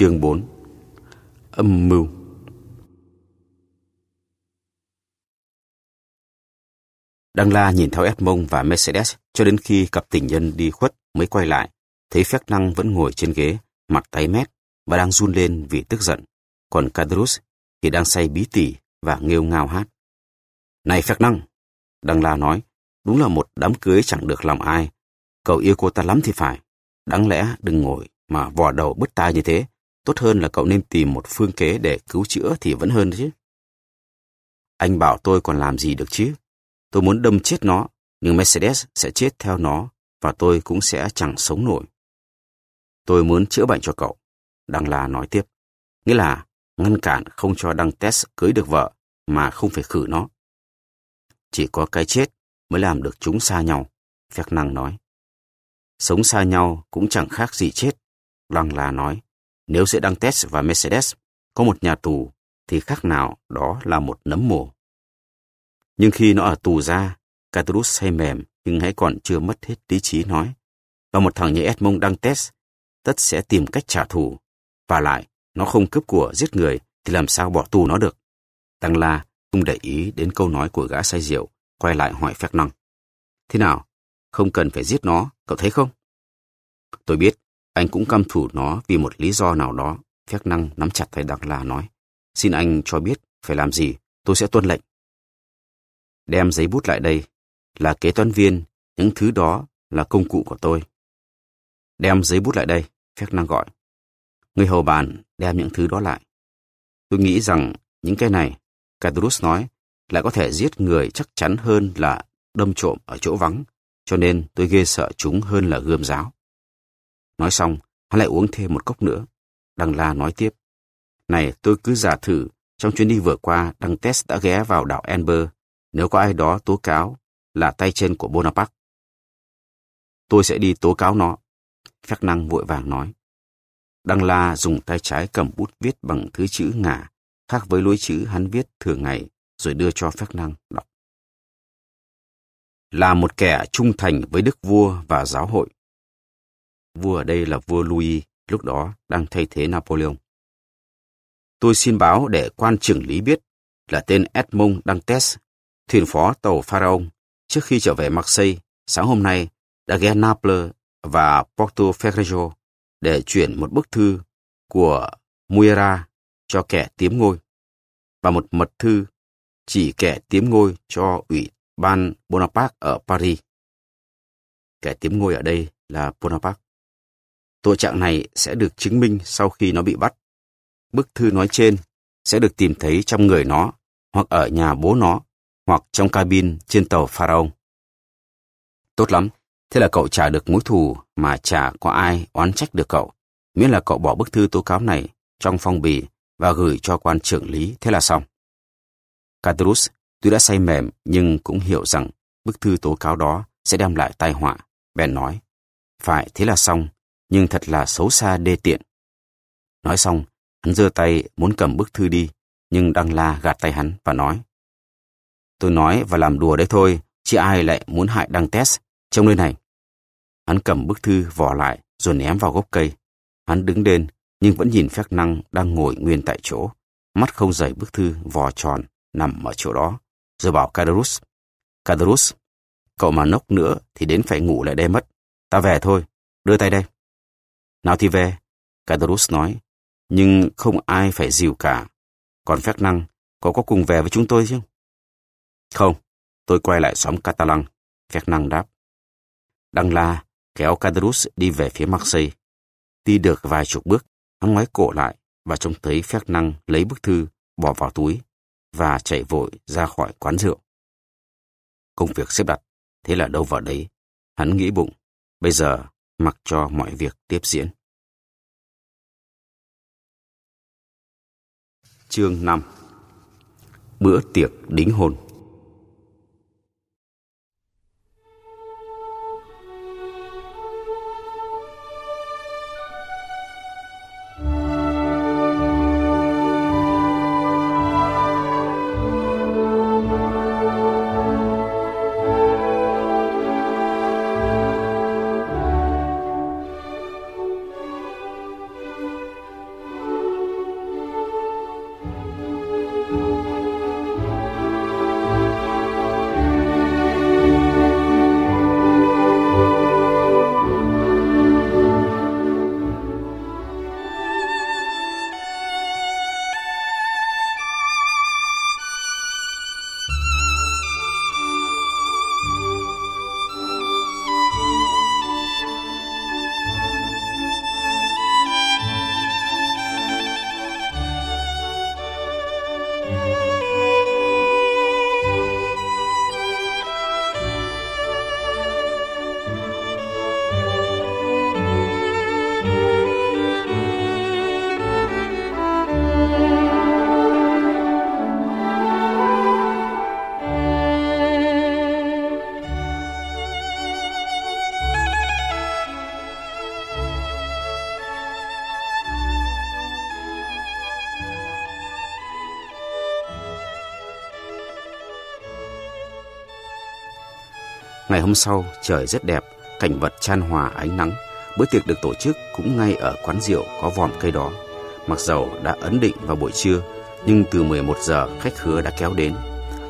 Chương 4 Âm mưu Đăng La nhìn theo Edmond và Mercedes cho đến khi cặp tình nhân đi khuất mới quay lại, thấy phép năng vẫn ngồi trên ghế, mặt tái mét và đang run lên vì tức giận. Còn Cadrus thì đang say bí tỉ và nghêu ngao hát. Này phép năng! Đăng La nói, đúng là một đám cưới chẳng được lòng ai. Cậu yêu cô ta lắm thì phải. Đáng lẽ đừng ngồi mà vò đầu bứt tai như thế. Tốt hơn là cậu nên tìm một phương kế để cứu chữa thì vẫn hơn chứ. Anh bảo tôi còn làm gì được chứ? Tôi muốn đâm chết nó, nhưng Mercedes sẽ chết theo nó và tôi cũng sẽ chẳng sống nổi. Tôi muốn chữa bệnh cho cậu. Đăng La nói tiếp. Nghĩa là ngăn cản không cho Đăng Tess cưới được vợ mà không phải khử nó. Chỉ có cái chết mới làm được chúng xa nhau, Phép năng nói. Sống xa nhau cũng chẳng khác gì chết, Đăng La nói. Nếu giữa Đăng và Mercedes có một nhà tù thì khác nào đó là một nấm mồ. Nhưng khi nó ở tù ra, Catrus say mềm nhưng hãy còn chưa mất hết lý trí nói. Và một thằng như Edmond Dantes tất sẽ tìm cách trả thù. Và lại, nó không cướp của giết người thì làm sao bỏ tù nó được. Tăng La không để ý đến câu nói của gã say rượu, quay lại hỏi phép năng. Thế nào? Không cần phải giết nó, cậu thấy không? Tôi biết, anh cũng căm thủ nó vì một lý do nào đó. Phép năng nắm chặt tay đặng La nói. Xin anh cho biết phải làm gì, tôi sẽ tuân lệnh. Đem giấy bút lại đây. Là kế toán viên, những thứ đó là công cụ của tôi. Đem giấy bút lại đây, phép năng gọi. Người hầu bàn đem những thứ đó lại. Tôi nghĩ rằng những cái này, Cadrus nói, lại có thể giết người chắc chắn hơn là đâm trộm ở chỗ vắng, cho nên tôi ghê sợ chúng hơn là gươm giáo. Nói xong, hắn lại uống thêm một cốc nữa. Đăng La nói tiếp. Này, tôi cứ giả thử, trong chuyến đi vừa qua, Đăng Test đã ghé vào đảo Amber. Nếu có ai đó tố cáo là tay chân của Bonaparte, tôi sẽ đi tố cáo nó. Phép năng vội vàng nói. Đăng La dùng tay trái cầm bút viết bằng thứ chữ ngả, khác với lối chữ hắn viết thường ngày, rồi đưa cho phép năng đọc. Là một kẻ trung thành với đức vua và giáo hội. Vua ở đây là vua Louis, lúc đó đang thay thế Napoleon. Tôi xin báo để quan trưởng lý biết là tên Edmond Dantes, thuyền phó tàu Pharaon, trước khi trở về Marseille, sáng hôm nay đã ghé Naples và Porto Ferrajo để chuyển một bức thư của Muera cho kẻ tiếm ngôi và một mật thư chỉ kẻ tiếm ngôi cho ủy ban Bonaparte ở Paris. Kẻ tiếm ngôi ở đây là Bonaparte. Tội trạng này sẽ được chứng minh sau khi nó bị bắt. Bức thư nói trên sẽ được tìm thấy trong người nó, hoặc ở nhà bố nó, hoặc trong cabin trên tàu Pharaon. Tốt lắm, thế là cậu trả được mối thù mà chả có ai oán trách được cậu. Miễn là cậu bỏ bức thư tố cáo này trong phong bì và gửi cho quan trưởng lý, thế là xong. Cadrus tuy đã say mềm nhưng cũng hiểu rằng bức thư tố cáo đó sẽ đem lại tai họa. Bèn nói, phải thế là xong, nhưng thật là xấu xa đê tiện. Nói xong, hắn giơ tay muốn cầm bức thư đi, nhưng Đăng La gạt tay hắn và nói. Tôi nói và làm đùa đấy thôi, chứ ai lại muốn hại Đăng Tess trong nơi này. Hắn cầm bức thư vỏ lại rồi ném vào gốc cây. Hắn đứng lên nhưng vẫn nhìn phép năng đang ngồi nguyên tại chỗ. Mắt không rời bức thư vò tròn nằm ở chỗ đó. Rồi bảo Cadarus: Cadarus, cậu mà nốc nữa thì đến phải ngủ lại đây mất. Ta về thôi, đưa tay đây. Nào thì về, Cadarus nói, nhưng không ai phải dìu cả. Còn phép năng, có có cùng về với chúng tôi chứ? Không, tôi quay lại xóm Catalan, phép năng đáp. Đăng la, kéo Cadarus đi về phía Marseille. Đi được vài chục bước, hắn ngoái cổ lại và trông thấy phép năng lấy bức thư, bỏ vào túi và chạy vội ra khỏi quán rượu. Công việc xếp đặt, thế là đâu vào đấy. Hắn nghĩ bụng, bây giờ mặc cho mọi việc tiếp diễn. Chương 5 Bữa tiệc đính hôn. Ngày hôm sau, trời rất đẹp, cảnh vật chan hòa ánh nắng. Bữa tiệc được tổ chức cũng ngay ở quán rượu có vòm cây đó. Mặc dầu đã ấn định vào buổi trưa, nhưng từ 11 giờ khách khứa đã kéo đến.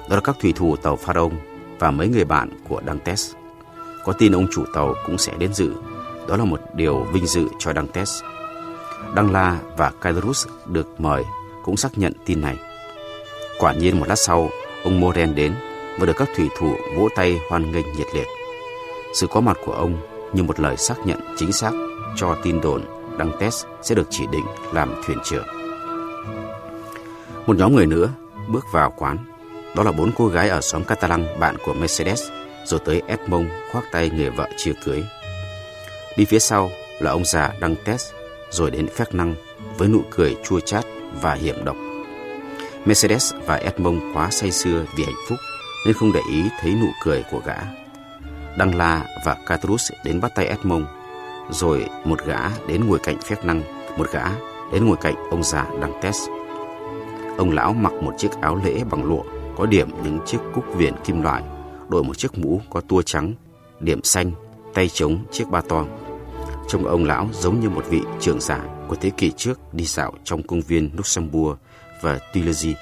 Đó là các thủy thủ tàu Pharaon và mấy người bạn của Dantes. Có tin ông chủ tàu cũng sẽ đến dự. Đó là một điều vinh dự cho Dantes. Đăng La và Caedrus được mời cũng xác nhận tin này. Quả nhiên một lát sau, ông Moren đến và được các thủy thủ vỗ tay hoan nghênh nhiệt liệt. Sự có mặt của ông như một lời xác nhận chính xác cho tin đồn Đăng Test sẽ được chỉ định làm thuyền trưởng. Một nhóm người nữa bước vào quán. Đó là bốn cô gái ở xóm Catalan bạn của Mercedes, rồi tới Edmond khoác tay người vợ chưa cưới. Đi phía sau là ông già Đăng Test rồi đến Phép Năng với nụ cười chua chát và hiểm độc. Mercedes và Edmond quá say sưa vì hạnh phúc nên không để ý thấy nụ cười của gã. Đăng La và Catrus đến bắt tay Edmond, rồi một gã đến ngồi cạnh phép năng, một gã đến ngồi cạnh ông già Đăng Tess. Ông lão mặc một chiếc áo lễ bằng lụa, có điểm những chiếc cúc viền kim loại, đội một chiếc mũ có tua trắng, điểm xanh, tay chống chiếc ba toang. Trông ông lão giống như một vị trưởng giả của thế kỷ trước đi dạo trong công viên Luxembourg và Tuileries.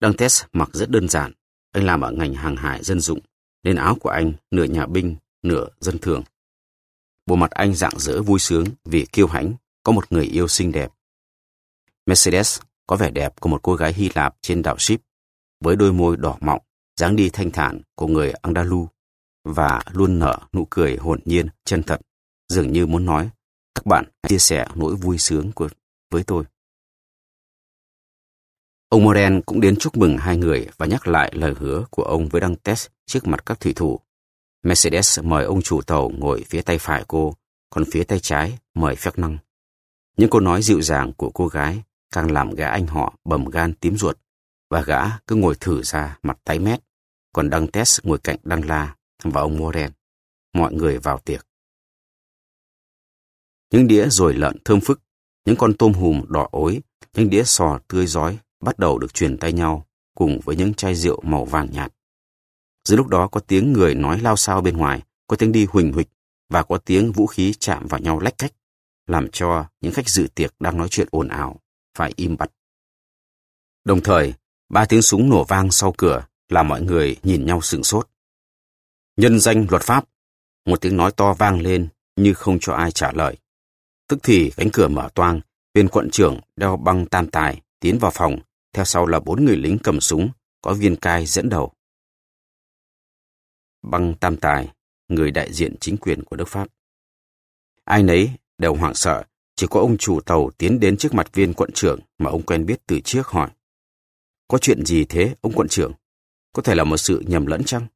Dantes mặc rất đơn giản. Anh làm ở ngành hàng hải dân dụng, nên áo của anh nửa nhà binh, nửa dân thường. Bộ mặt anh rạng rỡ vui sướng vì kiêu hãnh, có một người yêu xinh đẹp. Mercedes có vẻ đẹp của một cô gái Hy Lạp trên đảo Ship, với đôi môi đỏ mọng, dáng đi thanh thản của người Andalu và luôn nở nụ cười hồn nhiên, chân thật, dường như muốn nói, các bạn hãy chia sẻ nỗi vui sướng của với tôi. Ông Moren cũng đến chúc mừng hai người và nhắc lại lời hứa của ông với Dantes trước mặt các thủy thủ. Mercedes mời ông chủ tàu ngồi phía tay phải cô, còn phía tay trái mời phép năng. Những câu nói dịu dàng của cô gái càng làm gã anh họ bầm gan tím ruột, và gã cứ ngồi thử ra mặt tái mét, còn Dantes ngồi cạnh Đăng La và ông Moren. Mọi người vào tiệc. Những đĩa rồi lợn thơm phức, những con tôm hùm đỏ ối, những đĩa sò tươi giói bắt đầu được truyền tay nhau cùng với những chai rượu màu vàng nhạt. Giữa lúc đó có tiếng người nói lao sao bên ngoài, có tiếng đi huỳnh huỳnh và có tiếng vũ khí chạm vào nhau lách cách, làm cho những khách dự tiệc đang nói chuyện ồn ào phải im bặt. Đồng thời, ba tiếng súng nổ vang sau cửa làm mọi người nhìn nhau sửng sốt. Nhân danh luật pháp, một tiếng nói to vang lên như không cho ai trả lời. Tức thì cánh cửa mở toang, viên quận trưởng đeo băng tam tài tiến vào phòng theo sau là bốn người lính cầm súng, có viên cai dẫn đầu. Băng Tam Tài, người đại diện chính quyền của nước Pháp. Ai nấy đều hoảng sợ, chỉ có ông chủ tàu tiến đến trước mặt viên quận trưởng mà ông quen biết từ trước hỏi. Có chuyện gì thế, ông quận trưởng? Có thể là một sự nhầm lẫn chăng?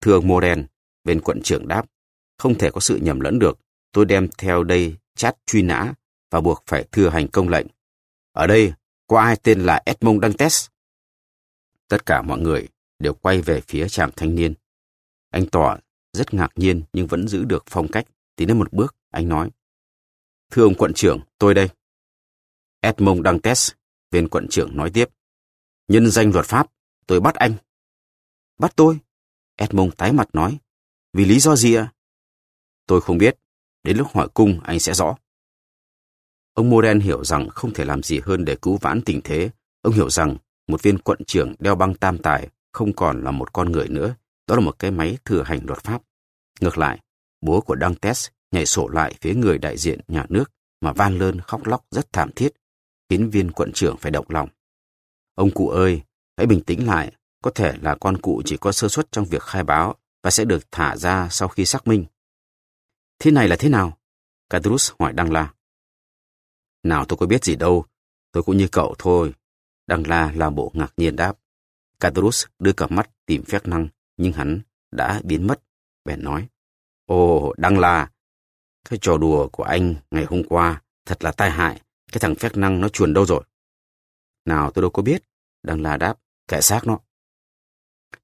Thưa ông Moren, viên quận trưởng đáp, không thể có sự nhầm lẫn được. Tôi đem theo đây chát truy nã và buộc phải thừa hành công lệnh. Ở đây có ai tên là Edmond Dantes? Tất cả mọi người đều quay về phía chàng thanh niên. Anh tỏ rất ngạc nhiên nhưng vẫn giữ được phong cách. Tiến đến một bước, anh nói. Thưa ông quận trưởng, tôi đây. Edmond Dantes, viên quận trưởng nói tiếp. Nhân danh luật pháp, tôi bắt anh. Bắt tôi? Edmond tái mặt nói. Vì lý do gì ạ? Tôi không biết. Đến lúc hỏi cung anh sẽ rõ. Ông Moren hiểu rằng không thể làm gì hơn để cứu vãn tình thế. Ông hiểu rằng một viên quận trưởng đeo băng tam tài không còn là một con người nữa. Đó là một cái máy thừa hành luật pháp. Ngược lại, bố của Dantes nhảy sổ lại phía người đại diện nhà nước mà van lơn khóc lóc rất thảm thiết, khiến viên quận trưởng phải động lòng. Ông cụ ơi, hãy bình tĩnh lại, có thể là con cụ chỉ có sơ suất trong việc khai báo và sẽ được thả ra sau khi xác minh. Thế này là thế nào? Cadrus hỏi Đăng La. Nào tôi có biết gì đâu, tôi cũng như cậu thôi. Đăng La làm bộ ngạc nhiên đáp. Cadrus đưa cặp mắt tìm phép năng, nhưng hắn đã biến mất. Bèn nói, Ồ, Đăng La, cái trò đùa của anh ngày hôm qua thật là tai hại. Cái thằng phép năng nó chuồn đâu rồi? Nào tôi đâu có biết. Đăng La đáp, kẻ xác nó.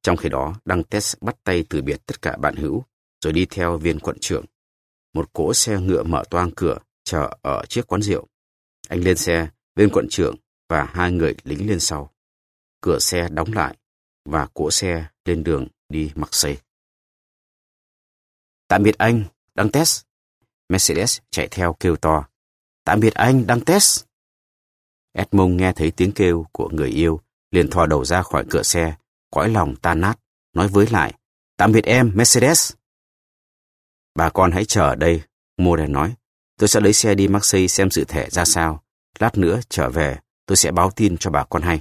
Trong khi đó, Đăng Tess bắt tay từ biệt tất cả bạn hữu, rồi đi theo viên quận trưởng. Một cỗ xe ngựa mở toang cửa, chờ ở chiếc quán rượu. Anh lên xe, bên quận trưởng và hai người lính lên sau. Cửa xe đóng lại, và cỗ xe lên đường đi mặc xây Tạm biệt anh, Đăng test Mercedes chạy theo kêu to. Tạm biệt anh, Đăng test Edmond nghe thấy tiếng kêu của người yêu, liền thò đầu ra khỏi cửa xe, cõi lòng tan nát, nói với lại, tạm biệt em, Mercedes. Bà con hãy chờ ở đây, Moren nói. Tôi sẽ lấy xe đi Marseille xem dự thể ra sao. Lát nữa trở về, tôi sẽ báo tin cho bà con hay.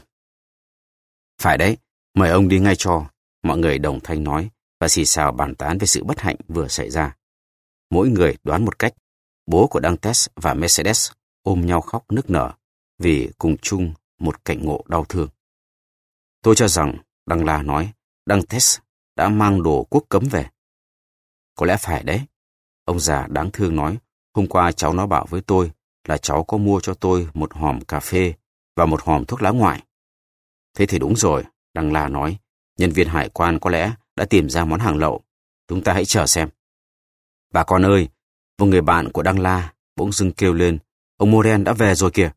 Phải đấy, mời ông đi ngay cho. Mọi người đồng thanh nói và xì xào bàn tán về sự bất hạnh vừa xảy ra. Mỗi người đoán một cách. Bố của Dantes và Mercedes ôm nhau khóc nức nở vì cùng chung một cảnh ngộ đau thương. Tôi cho rằng, Đăng La nói, Dantes đã mang đồ quốc cấm về. Có lẽ phải đấy. Ông già đáng thương nói, hôm qua cháu nó bảo với tôi là cháu có mua cho tôi một hòm cà phê và một hòm thuốc lá ngoại. Thế thì đúng rồi, Đăng La nói, nhân viên hải quan có lẽ đã tìm ra món hàng lậu. Chúng ta hãy chờ xem. Bà con ơi, một người bạn của Đăng La bỗng dưng kêu lên, ông Moren đã về rồi kìa.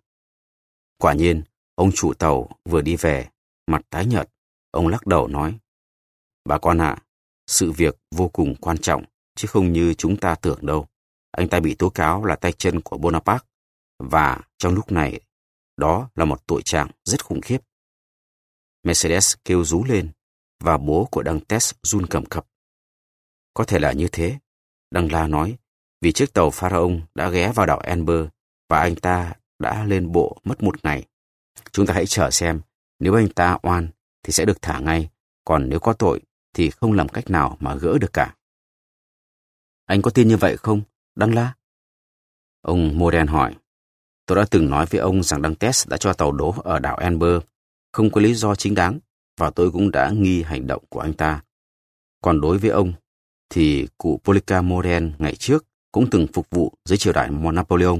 Quả nhiên, ông chủ tàu vừa đi về, mặt tái nhợt, ông lắc đầu nói, Bà con ạ, sự việc vô cùng quan trọng, chứ không như chúng ta tưởng đâu. Anh ta bị tố cáo là tay chân của Bonaparte, và trong lúc này, đó là một tội trạng rất khủng khiếp. Mercedes kêu rú lên, và bố của Đăng Tess run cầm cập. Có thể là như thế, Đăng La nói, vì chiếc tàu Pharaon đã ghé vào đảo Amber và anh ta đã lên bộ mất một ngày. Chúng ta hãy chờ xem, nếu anh ta oan thì sẽ được thả ngay, còn nếu có tội thì không làm cách nào mà gỡ được cả. Anh có tin như vậy không, Đăng La? Ông Moren hỏi. Tôi đã từng nói với ông rằng Đăng test đã cho tàu đổ ở đảo Amber, không có lý do chính đáng, và tôi cũng đã nghi hành động của anh ta. Còn đối với ông, thì cụ Polika Moren ngày trước cũng từng phục vụ dưới triều đại Napoleon,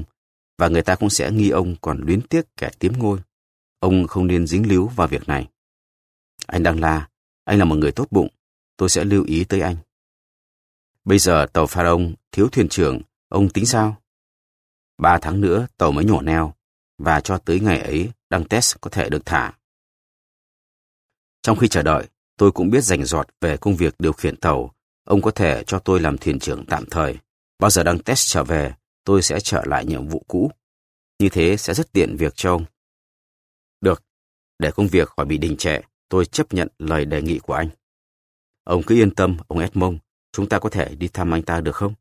và người ta cũng sẽ nghi ông còn luyến tiếc kẻ tiếm ngôi. Ông không nên dính líu vào việc này. Anh đăng la, anh là một người tốt bụng, tôi sẽ lưu ý tới anh. Bây giờ tàu Pharaon thiếu thuyền trưởng, ông tính sao? Ba tháng nữa tàu mới nhổ neo, và cho tới ngày ấy đăng test có thể được thả. Trong khi chờ đợi, tôi cũng biết rành rọt về công việc điều khiển tàu. Ông có thể cho tôi làm thuyền trưởng tạm thời. Bao giờ đăng test trở về, tôi sẽ trở lại nhiệm vụ cũ. Như thế sẽ rất tiện việc cho ông. Được, để công việc khỏi bị đình trệ, tôi chấp nhận lời đề nghị của anh. Ông cứ yên tâm, ông Edmond, chúng ta có thể đi thăm anh ta được không?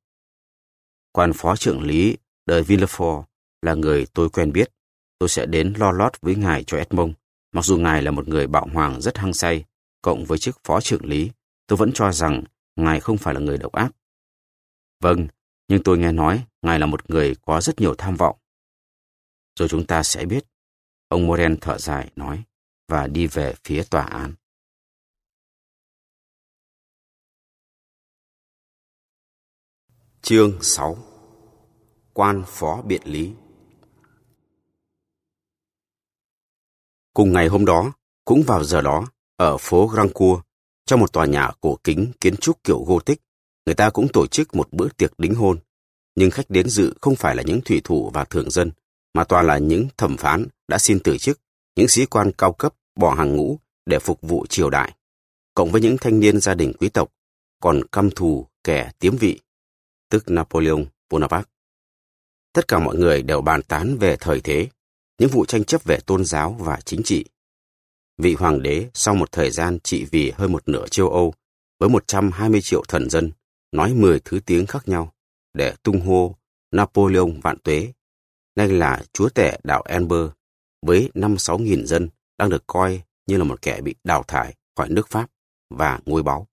Quan phó trưởng lý de Villefort là người tôi quen biết. Tôi sẽ đến lo lót với ngài cho Edmond. Mặc dù ngài là một người bạo hoàng rất hăng say, cộng với chức phó trưởng lý, tôi vẫn cho rằng ngài không phải là người độc ác. Vâng, nhưng tôi nghe nói ngài là một người có rất nhiều tham vọng. Rồi chúng ta sẽ biết. Ông Moren thở dài nói và đi về phía tòa án. Chương 6 Quan phó biện lý. Cùng ngày hôm đó, cũng vào giờ đó, ở phố Grandcourt, trong một tòa nhà cổ kính kiến trúc kiểu Gothic, người ta cũng tổ chức một bữa tiệc đính hôn. Nhưng khách đến dự không phải là những thủy thủ và thường dân, mà toàn là những thẩm phán đã xin từ chức, những sĩ quan cao cấp bỏ hàng ngũ để phục vụ triều đại, cộng với những thanh niên gia đình quý tộc, còn căm thù kẻ tiếm vị, tức Napoleon Bonaparte. Tất cả mọi người đều bàn tán về thời thế, những vụ tranh chấp về tôn giáo và chính trị. Vị hoàng đế sau một thời gian trị vì hơn một nửa châu Âu với 120 triệu thần dân nói 10 thứ tiếng khác nhau để tung hô Napoleon vạn tuế nay là chúa tể đảo Amber, với 5-6 nghìn dân đang được coi như là một kẻ bị đào thải khỏi nước Pháp và ngôi báu.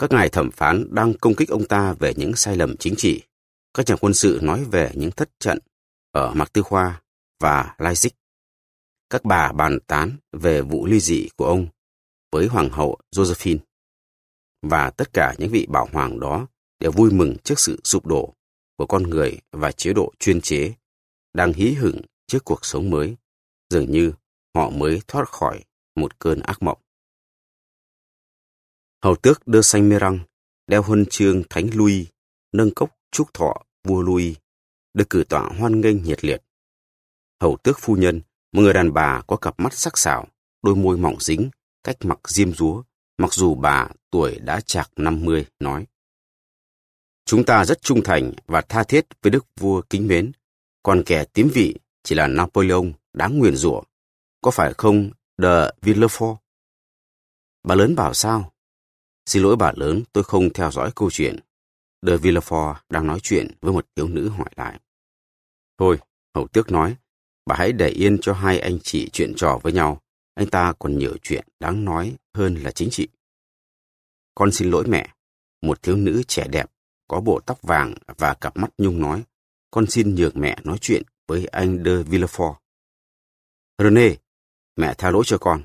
Các ngài thẩm phán đang công kích ông ta về những sai lầm chính trị. Các nhà quân sự nói về những thất trận ở Mạc Tư Khoa và Leipzig. Các bà bàn tán về vụ ly dị của ông với Hoàng hậu Josephine. Và tất cả những vị bảo hoàng đó đều vui mừng trước sự sụp đổ của con người và chế độ chuyên chế, đang hí hửng trước cuộc sống mới, dường như họ mới thoát khỏi một cơn ác mộng. Hầu tước đưa xanh mê răng, đeo huân chương Thánh Louis, nâng cốc chúc thọ vua Louis, được cử tọa hoan nghênh nhiệt liệt. Hầu tước phu nhân, một người đàn bà có cặp mắt sắc sảo, đôi môi mỏng dính, cách mặc diêm dúa, mặc dù bà tuổi đã chạc 50, nói. Chúng ta rất trung thành và tha thiết với đức vua kính mến, còn kẻ tím vị chỉ là Napoleon đáng nguyền rủa. Có phải không, de Villefort? Bà lớn bảo sao? Xin lỗi bà lớn, tôi không theo dõi câu chuyện. De Villefort đang nói chuyện với một thiếu nữ hỏi lại. Thôi, hậu tước nói, bà hãy để yên cho hai anh chị chuyện trò với nhau. Anh ta còn nhiều chuyện đáng nói hơn là chính trị. Con xin lỗi mẹ. Một thiếu nữ trẻ đẹp, có bộ tóc vàng và cặp mắt nhung nói. Con xin nhường mẹ nói chuyện với anh de Villefort. René, mẹ tha lỗi cho con.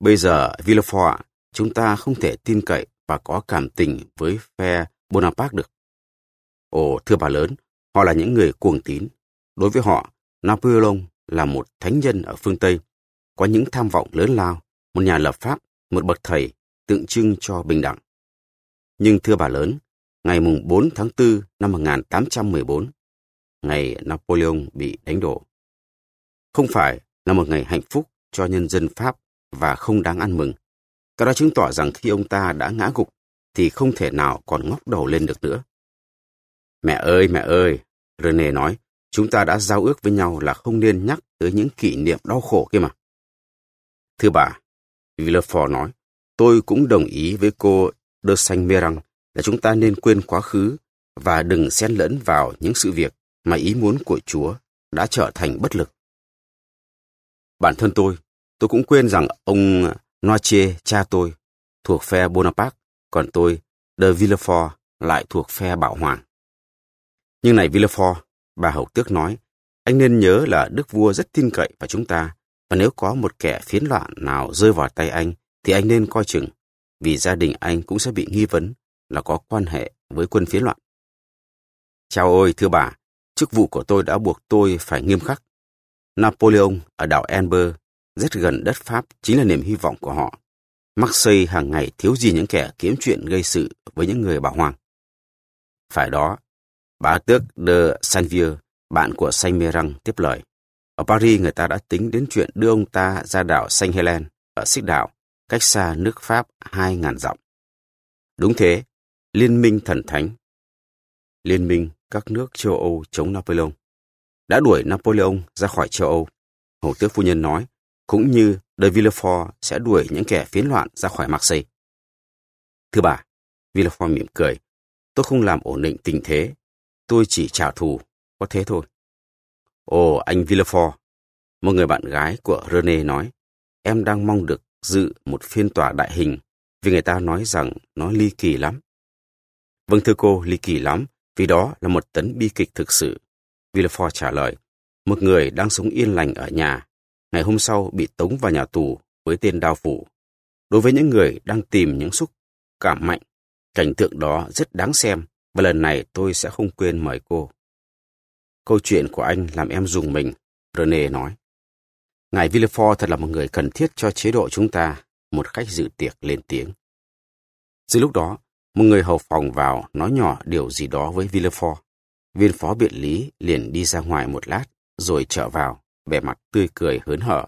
Bây giờ, Villefort, chúng ta không thể tin cậy và có cảm tình với phe Bonaparte được. Ồ, thưa bà lớn, họ là những người cuồng tín. Đối với họ, Napoleon là một thánh nhân ở phương Tây, có những tham vọng lớn lao, một nhà lập pháp, một bậc thầy, tượng trưng cho bình đẳng. Nhưng thưa bà lớn, ngày mùng 4 tháng 4 năm 1814, ngày Napoleon bị đánh đổ. Không phải là một ngày hạnh phúc cho nhân dân Pháp và không đáng ăn mừng. Cái đó chứng tỏ rằng khi ông ta đã ngã gục thì không thể nào còn ngóc đầu lên được nữa. Mẹ ơi, mẹ ơi, René nói, chúng ta đã giao ước với nhau là không nên nhắc tới những kỷ niệm đau khổ kia mà. Thưa bà, Villefort nói, tôi cũng đồng ý với cô de Saint-Méran là chúng ta nên quên quá khứ và đừng xen lẫn vào những sự việc mà ý muốn của Chúa đã trở thành bất lực. Bản thân tôi, tôi cũng quên rằng ông Noche, cha tôi, thuộc phe Bonaparte, còn tôi, de Villefort, lại thuộc phe Bảo Hoàng. Nhưng này Villefort, bà hậu tước nói, anh nên nhớ là đức vua rất tin cậy vào chúng ta, và nếu có một kẻ phiến loạn nào rơi vào tay anh, thì anh nên coi chừng, vì gia đình anh cũng sẽ bị nghi vấn là có quan hệ với quân phiến loạn. Chào ôi, thưa bà, chức vụ của tôi đã buộc tôi phải nghiêm khắc. Napoleon ở đảo Amber, rất gần đất Pháp, chính là niềm hy vọng của họ. Marseille hàng ngày thiếu gì những kẻ kiếm chuyện gây sự với những người bảo hoàng. Phải đó, bá tước de Sanvier, bạn của Saint Mirang tiếp lời. Ở Paris người ta đã tính đến chuyện đưa ông ta ra đảo Saint Helen ở xích đảo, cách xa nước Pháp 2.000 dặm. Đúng thế, Liên minh thần thánh. Liên minh các nước châu Âu chống Napoleon. Đã đuổi Napoleon ra khỏi châu Âu. Hầu tước phu nhân nói, cũng như de Villefort sẽ đuổi những kẻ phiến loạn ra khỏi Marseille. Thưa bà, Villefort mỉm cười, tôi không làm ổn định tình thế, tôi chỉ trả thù, có thế thôi. Ồ, anh Villefort, một người bạn gái của René nói, em đang mong được dự một phiên tòa đại hình vì người ta nói rằng nó ly kỳ lắm. Vâng thưa cô, ly kỳ lắm, vì đó là một tấn bi kịch thực sự. Villefort trả lời, một người đang sống yên lành ở nhà, ngày hôm sau bị tống vào nhà tù với tên đao phủ. Đối với những người đang tìm những xúc cảm mạnh, cảnh tượng đó rất đáng xem và lần này tôi sẽ không quên mời cô. Câu chuyện của anh làm em dùng mình, Rene nói. Ngài Villefort thật là một người cần thiết cho chế độ chúng ta, một khách dự tiệc lên tiếng. Giữa lúc đó, một người hầu phòng vào nói nhỏ điều gì đó với Villefort. Viên phó biện lý liền đi ra ngoài một lát, rồi trở vào, vẻ mặt tươi cười hớn hở.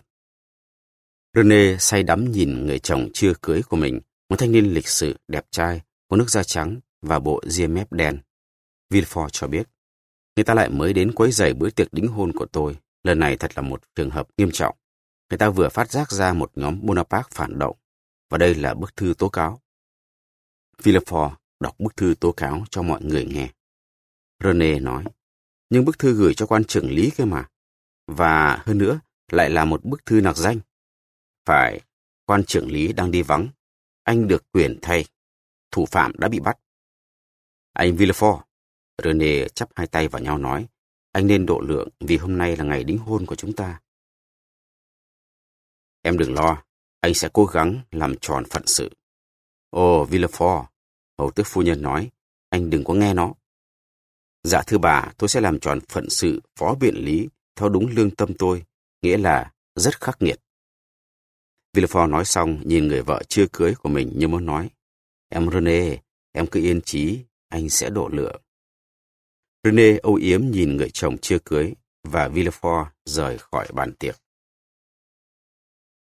René say đắm nhìn người chồng chưa cưới của mình, một thanh niên lịch sự, đẹp trai, có nước da trắng và bộ ria mép đen. Villefort cho biết, người ta lại mới đến quấy rầy bữa tiệc đính hôn của tôi. Lần này thật là một trường hợp nghiêm trọng. Người ta vừa phát giác ra một nhóm Bonaparte phản động, và đây là bức thư tố cáo. Villefort đọc bức thư tố cáo cho mọi người nghe. René nói, Nhưng bức thư gửi cho quan trưởng lý cơ mà. Và hơn nữa, lại là một bức thư nặc danh. Phải, quan trưởng lý đang đi vắng. Anh được quyền thay. Thủ phạm đã bị bắt. Anh Villefort, René chắp hai tay vào nhau nói, anh nên độ lượng vì hôm nay là ngày đính hôn của chúng ta. Em đừng lo, anh sẽ cố gắng làm tròn phận sự. Ồ, Villefort, hầu tước phu nhân nói, anh đừng có nghe nó. Dạ thưa bà, tôi sẽ làm tròn phận sự phó biện lý theo đúng lương tâm tôi, nghĩa là rất khắc nghiệt. Villefort nói xong nhìn người vợ chưa cưới của mình như muốn nói. Em René, em cứ yên trí, anh sẽ độ lượng. René âu yếm nhìn người chồng chưa cưới và Villefort rời khỏi bàn tiệc.